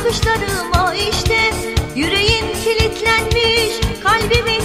bakışlarıma işte Yüreğim kilitlenmiş kalbimin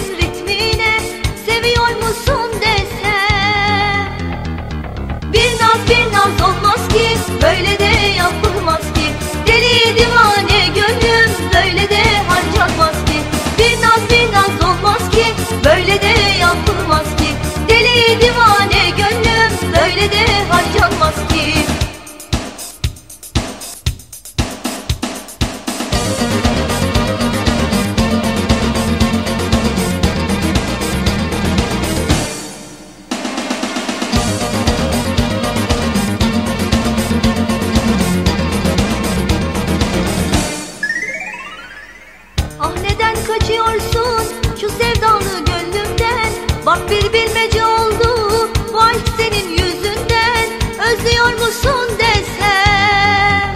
Ah bir bilmece oldu vay senin yüzünden. Özlüyor musun desem?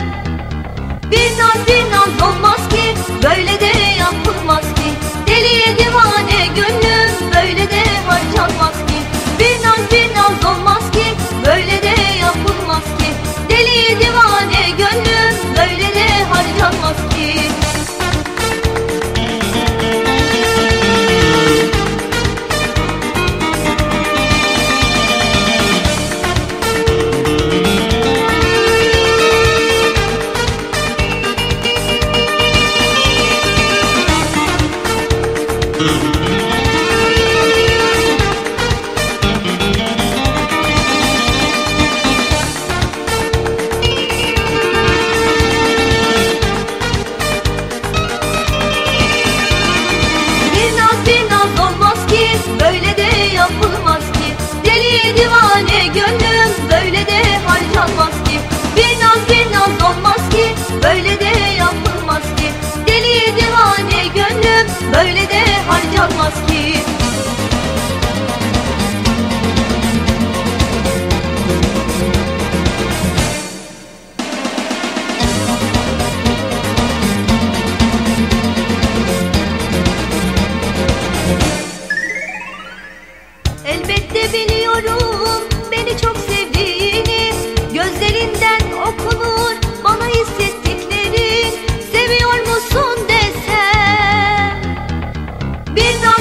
Bir nar bir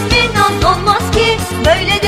Kombinat olmaz ki? Böyle